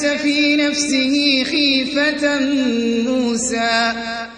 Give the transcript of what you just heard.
أوجس في نفسه خيفة موسى.